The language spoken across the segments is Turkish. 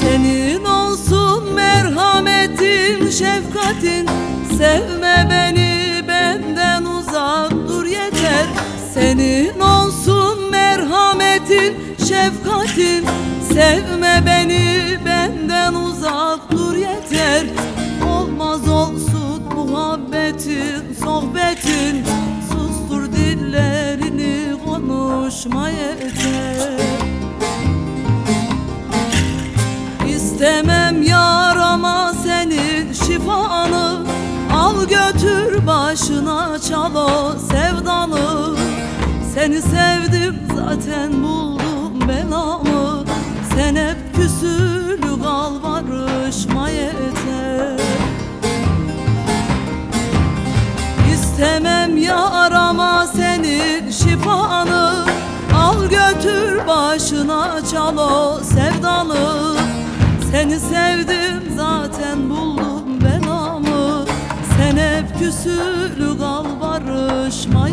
Senin olsun merhametin, şefkatin. Sevme beni Senin olsun merhametin, şefkatin Sevme beni benden uzak dur yeter. Olmaz olsun muhabbetin, sohbetin. Sustur dillerini konuşma yeter. İstemem yarama senin şifanı. Al götür başına çal o sevdanı Sevdim zaten buldum belamı. Sen hep küsülü kal barışma yeter. İstemem yarama senin şifanı. Al götür başına çal o sevdanı Seni sevdim zaten buldum belamı. Sen hep küsülü kal barışma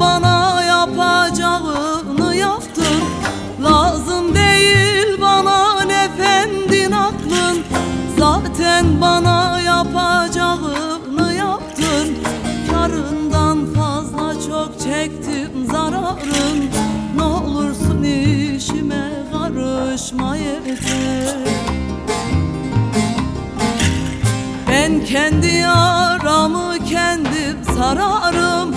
Bana yapacağını yaptın. Lazım değil bana efendin aklın. Zaten bana yapacağını yaptın. Karından fazla çok çektim zararın. Ne olursun işime karışma yeter. Ben kendi yaramı kendim sararım